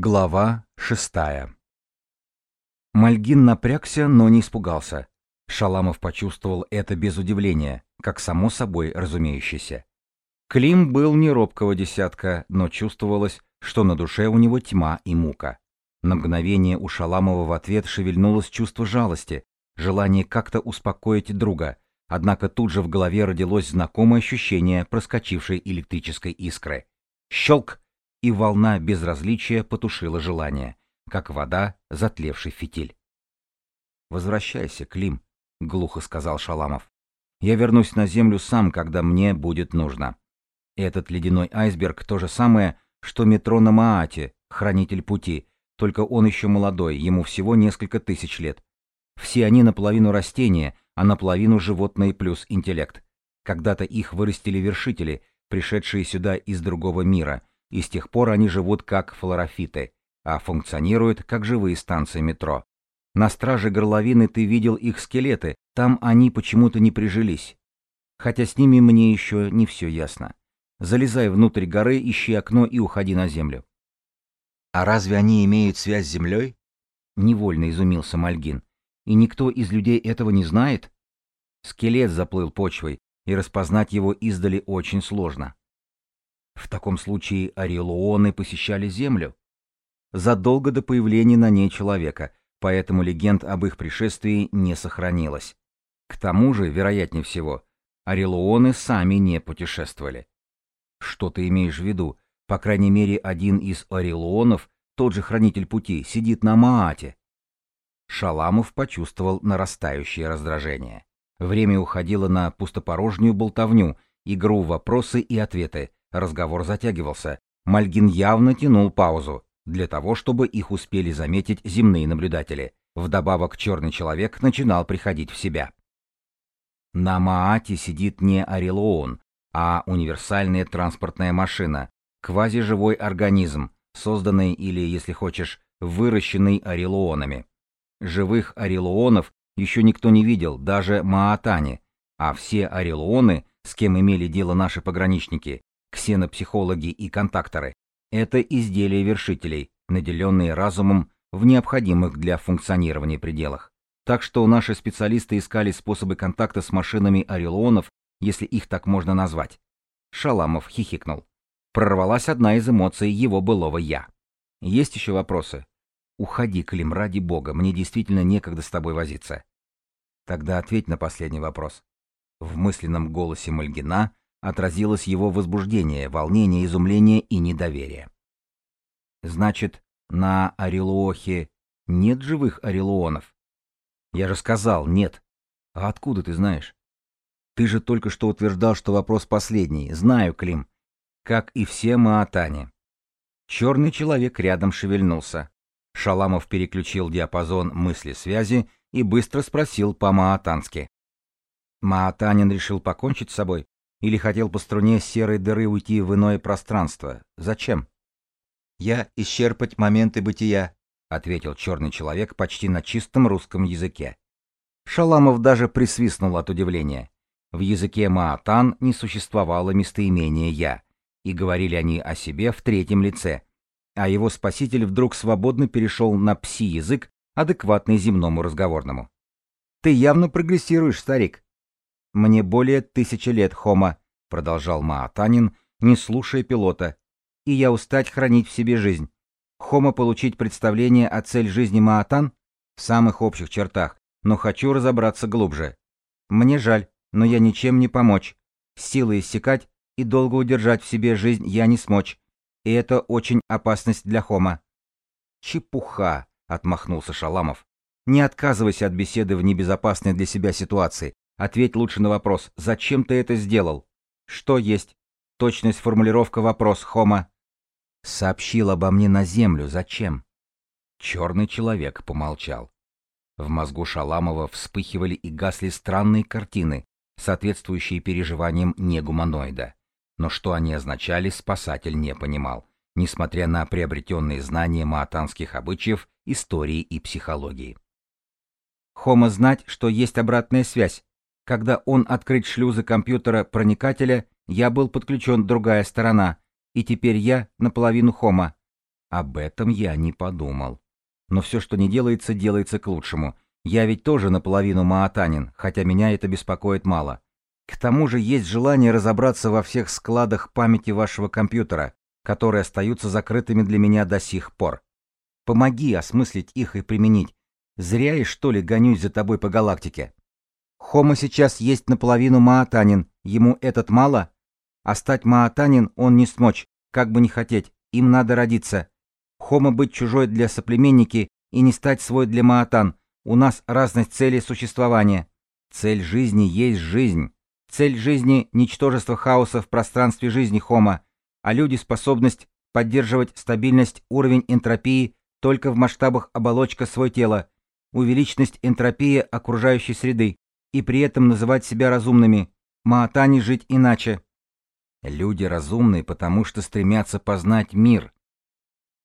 Глава шестая Мальгин напрягся, но не испугался. Шаламов почувствовал это без удивления, как само собой разумеющееся. Клим был не робкого десятка, но чувствовалось, что на душе у него тьма и мука. На мгновение у Шаламова в ответ шевельнулось чувство жалости, желание как-то успокоить друга, однако тут же в голове родилось знакомое ощущение проскочившей электрической искры. Щелк! И волна безразличия потушила желание, как вода, затлевший фитиль. «Возвращайся, Клим», — глухо сказал Шаламов. «Я вернусь на Землю сам, когда мне будет нужно. Этот ледяной айсберг — то же самое, что метро на Маате, хранитель пути, только он еще молодой, ему всего несколько тысяч лет. Все они наполовину растения, а наполовину животные плюс интеллект. Когда-то их вырастили вершители, пришедшие сюда из другого мира, и с тех пор они живут как флорофиты, а функционируют как живые станции метро. На страже горловины ты видел их скелеты, там они почему-то не прижились. Хотя с ними мне еще не все ясно. Залезай внутрь горы, ищи окно и уходи на землю. А разве они имеют связь с землей? Невольно изумился Мальгин. И никто из людей этого не знает? Скелет заплыл почвой, и распознать его издали очень сложно. В таком случае орелуоны посещали Землю. Задолго до появления на ней человека, поэтому легенд об их пришествии не сохранилось. К тому же, вероятнее всего, орелуоны сами не путешествовали. Что ты имеешь в виду? По крайней мере, один из орелуонов, тот же хранитель пути, сидит на Маате. Шаламов почувствовал нарастающее раздражение. Время уходило на пустопорожнюю болтовню, игру вопросы и ответы, Разговор затягивался. Мальгин явно тянул паузу, для того, чтобы их успели заметить земные наблюдатели. Вдобавок черный человек начинал приходить в себя. На Маате сидит не Орелоон, а универсальная транспортная машина, квазиживой организм, созданный или, если хочешь, выращенный орелуонами. Живых орелуонов еще никто не видел, даже Маатане, а все орелуоны, с кем имели дело наши пограничники, ксенопсихологи и контакторы — это изделия вершителей, наделенные разумом в необходимых для функционирования пределах. Так что наши специалисты искали способы контакта с машинами орелонов, если их так можно назвать. Шаламов хихикнул. Прорвалась одна из эмоций его былого «я». Есть еще вопросы? Уходи, Клим, ради бога, мне действительно некогда с тобой возиться. Тогда ответь на последний вопрос. В мысленном голосе Мальгина отразилось его возбуждение, волнение, изумление и недоверие. Значит, на Орелуохе нет живых орелуонов? Я же сказал, нет. А откуда ты знаешь? Ты же только что утверждал, что вопрос последний. Знаю, Клим. Как и все Маатане. Черный человек рядом шевельнулся. Шаламов переключил диапазон мысли связи и быстро спросил по-маатански. Маатанин решил покончить с собой? Или хотел по струне серой дыры уйти в иное пространство? Зачем? «Я исчерпать моменты бытия», — ответил черный человек почти на чистом русском языке. Шаламов даже присвистнул от удивления. В языке Маатан не существовало местоимения «я», и говорили они о себе в третьем лице, а его спаситель вдруг свободно перешел на пси-язык, адекватный земному разговорному. «Ты явно прогрессируешь, старик», «Мне более тысячи лет, Хома», — продолжал Маатанин, не слушая пилота, «и я устать хранить в себе жизнь. Хома получить представление о цель жизни Маатан в самых общих чертах, но хочу разобраться глубже. Мне жаль, но я ничем не помочь. Силы иссякать и долго удержать в себе жизнь я не смочь. И это очень опасность для Хома». «Чепуха», — отмахнулся Шаламов. «Не отказывайся от беседы в небезопасной для себя ситуации. Ответь лучше на вопрос, зачем ты это сделал? Что есть? Точность формулировка вопрос, Хома. Сообщил обо мне на землю, зачем? Черный человек помолчал. В мозгу Шаламова вспыхивали и гасли странные картины, соответствующие переживаниям негуманоида. Но что они означали, спасатель не понимал, несмотря на приобретенные знания маатанских обычаев, истории и психологии. Хома знать, что есть обратная связь, когда он открыть шлюзы компьютера проникателя, я был подключен другая сторона, и теперь я наполовину хома. Об этом я не подумал. Но все, что не делается, делается к лучшему. Я ведь тоже наполовину маатанин, хотя меня это беспокоит мало. К тому же есть желание разобраться во всех складах памяти вашего компьютера, которые остаются закрытыми для меня до сих пор. Помоги осмыслить их и применить. Зря я, что ли, гонюсь за тобой по галактике. Хома сейчас есть наполовину маатанин, ему этот мало? А стать маатанин он не смочь, как бы не хотеть, им надо родиться. Хома быть чужой для соплеменники и не стать свой для маатан. У нас разность целей существования. Цель жизни есть жизнь. Цель жизни — ничтожество хаоса в пространстве жизни Хома, а люди — способность поддерживать стабильность уровень энтропии только в масштабах оболочка свой тела, увеличенность энтропии окружающей среды, и при этом называть себя разумными, маатани жить иначе. Люди разумные, потому что стремятся познать мир.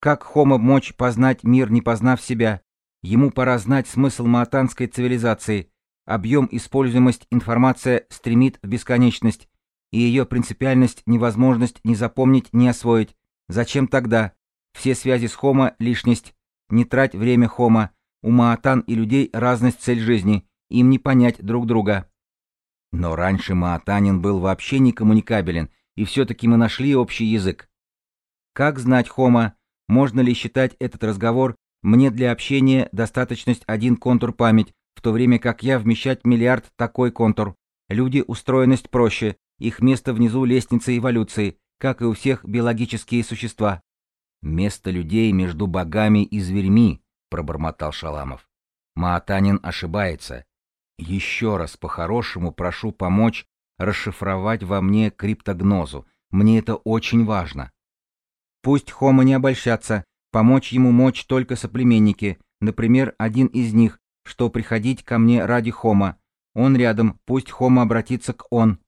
Как Хома мочь познать мир, не познав себя? Ему пора знать смысл маатанской цивилизации. Объем используемость информация стремит в бесконечность, и ее принципиальность невозможность ни запомнить, ни освоить. Зачем тогда? Все связи с Хома — лишность. Не трать время Хома. У Маатан и людей разность цель жизни. Им не понять друг друга. Но раньше Маатанин был вообще не коммуникабелен, и все-таки мы нашли общий язык. Как знать Хома? Можно ли считать этот разговор мне для общения достаточность один контур память, в то время как я вмещать миллиард такой контур? Люди устроенность проще, их место внизу лестницы эволюции, как и у всех биологические существа. Место людей между богами и зверьми, пробормотал Шаламов. Маатанин ошибается. Еще раз по-хорошему прошу помочь расшифровать во мне криптогнозу. Мне это очень важно. Пусть Хома не обольщаться, помочь ему мочь только соплеменники, например, один из них, что приходить ко мне ради Хома. Он рядом, пусть Хома обратится к он.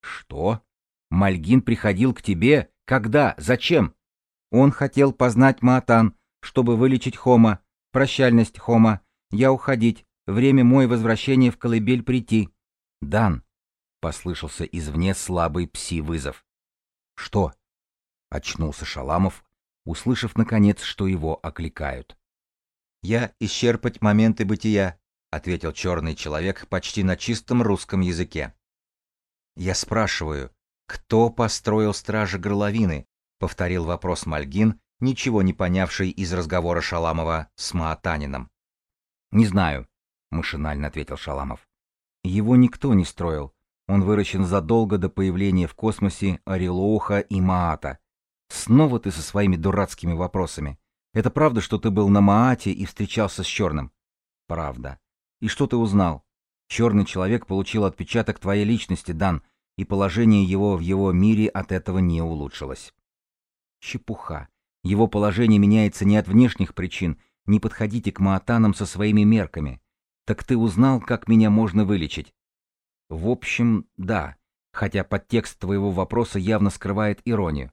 Что? Мальгин приходил к тебе? Когда? Зачем? Он хотел познать Маатан, чтобы вылечить Хома. Прощальность Хома. Я уходить. Время мой возвращение в колыбель прийти. Дан, послышался извне слабый пси-вызов. Что? Очнулся Шаламов, услышав наконец, что его окликают. Я исчерпать моменты бытия, ответил черный человек почти на чистом русском языке. Я спрашиваю, кто построил стражи горловины? повторил вопрос Мальгин, ничего не понявший из разговора Шаламова с Маатанином. Не знаю, машинально ответил Шаламов. Его никто не строил. Он выращен задолго до появления в космосе Орелоуха и Маата. Снова ты со своими дурацкими вопросами. Это правда, что ты был на Маате и встречался с Черным? Правда. И что ты узнал? Черный человек получил отпечаток твоей личности, Дан, и положение его в его мире от этого не улучшилось. Чепуха. Его положение меняется не от внешних причин. Не подходите к маатанам со своими мерками. Так ты узнал, как меня можно вылечить? В общем, да, хотя подтекст твоего вопроса явно скрывает иронию.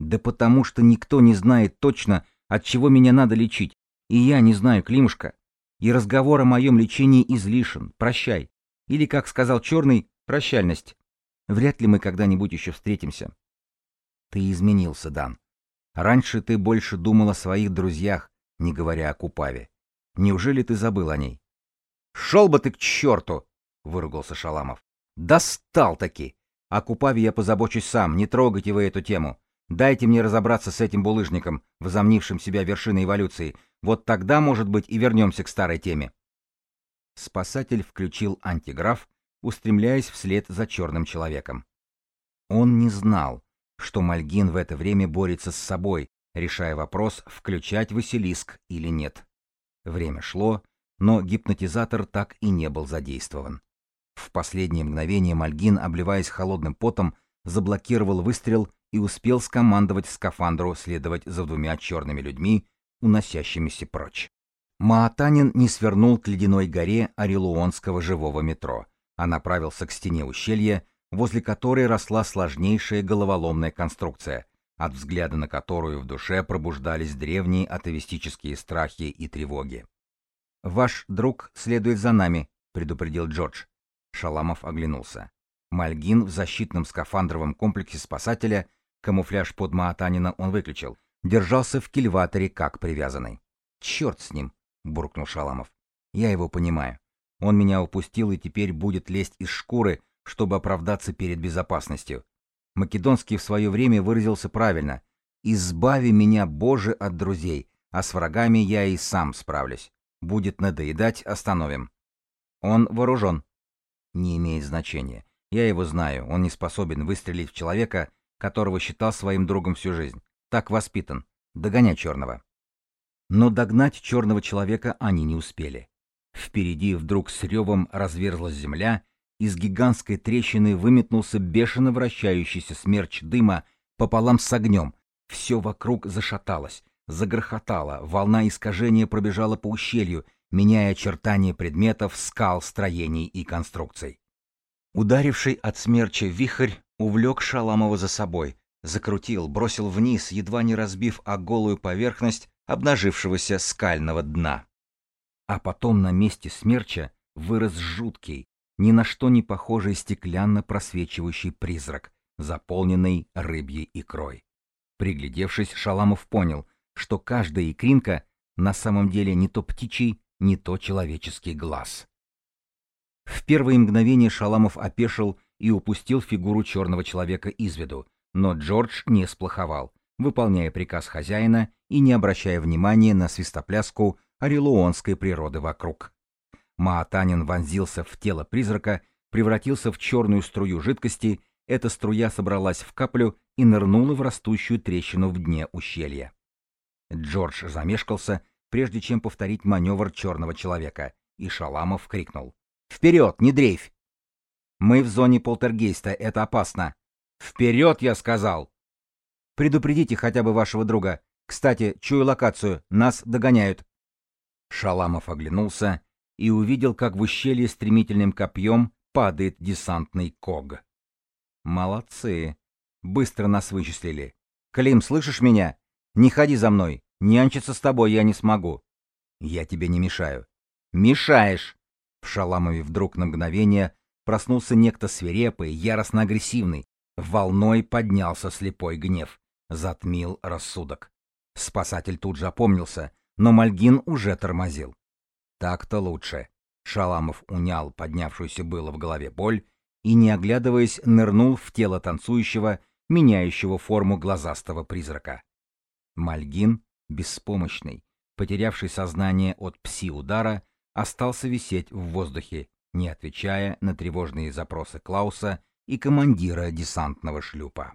Да потому что никто не знает точно, от чего меня надо лечить. И я не знаю, Климушка. И разговор о моем лечении излишен. Прощай. Или, как сказал Черный, прощальность. Вряд ли мы когда-нибудь еще встретимся. Ты изменился, Дан. Раньше ты больше думал о своих друзьях, не говоря о Купаве. Неужели ты забыл о ней? Шел бы ты к черту! — выругался Шаламов. Достал-таки! О Купаве я позабочусь сам, не трогайте вы эту тему. Дайте мне разобраться с этим булыжником, возомнившим себя вершиной эволюции. Вот тогда, может быть, и вернемся к старой теме. Спасатель включил антиграф, устремляясь вслед за черным человеком. Он не знал, что Мальгин в это время борется с собой, решая вопрос, включать Василиск или нет. Время шло, но гипнотизатор так и не был задействован. В последнее мгновение Мальгин, обливаясь холодным потом, заблокировал выстрел и успел скомандовать скафандру следовать за двумя черными людьми, уносящимися прочь. Маатанин не свернул к ледяной горе Орелуонского живого метро, а направился к стене ущелья, возле которой росла сложнейшая головоломная конструкция, от взгляда на которую в душе пробуждались древние атовистические страхи и тревоги. «Ваш друг следует за нами», — предупредил Джордж. Шаламов оглянулся. Мальгин в защитном скафандровом комплексе спасателя, камуфляж под Маатанина он выключил, держался в кильваторе как привязанный. «Черт с ним!» — буркнул Шаламов. «Я его понимаю. Он меня упустил и теперь будет лезть из шкуры, чтобы оправдаться перед безопасностью. Македонский в свое время выразился правильно. «Избави меня, Боже, от друзей, а с врагами я и сам справлюсь. Будет надоедать, остановим». Он вооружен. Не имеет значения. Я его знаю, он не способен выстрелить в человека, которого считал своим другом всю жизнь. Так воспитан. Догонять черного. Но догнать черного человека они не успели. Впереди вдруг с ревом разверзлась земля, из гигантской трещины выметнулся бешено вращающийся смерч дыма пополам с огнем. Все вокруг зашаталось, загрохотало, волна искажения пробежала по ущелью, меняя очертания предметов, скал, строений и конструкций. Ударивший от смерча вихрь увлек Шаламова за собой, закрутил, бросил вниз, едва не разбив о голую поверхность обнажившегося скального дна. А потом на месте смерча вырос жуткий, ни на что не похожий стеклянно просвечивающий призрак, заполненный рыбьей икрой. Приглядевшись, Шаламов понял, что каждая икринка на самом деле не то птичий, не то человеческий глаз. В первые мгновения Шаламов опешил и упустил фигуру черного человека из виду, но Джордж не сплоховал, выполняя приказ хозяина и не обращая внимания на свистопляску орелуонской природы вокруг. Маатанин вонзился в тело призрака, превратился в черную струю жидкости, эта струя собралась в каплю и нырнула в растущую трещину в дне ущелья. Джордж замешкался, прежде чем повторить маневр черного человека, и Шаламов крикнул. «Вперед, не дрейфь!» «Мы в зоне полтергейста, это опасно!» «Вперед, я сказал!» «Предупредите хотя бы вашего друга. Кстати, чую локацию, нас догоняют!» Шаламов оглянулся и увидел, как в ущелье стремительным копьем падает десантный ког. Молодцы. Быстро нас вычислили. Клим, слышишь меня? Не ходи за мной. Нянчиться с тобой я не смогу. Я тебе не мешаю. Мешаешь! В Шаламове вдруг на мгновение проснулся некто свирепый, яростно агрессивный. Волной поднялся слепой гнев. Затмил рассудок. Спасатель тут же опомнился, но Мальгин уже тормозил. Так-то лучше. Шаламов унял поднявшуюся было в голове боль и, не оглядываясь, нырнул в тело танцующего, меняющего форму глазастого призрака. Мальгин, беспомощный, потерявший сознание от пси-удара, остался висеть в воздухе, не отвечая на тревожные запросы Клауса и командира десантного шлюпа.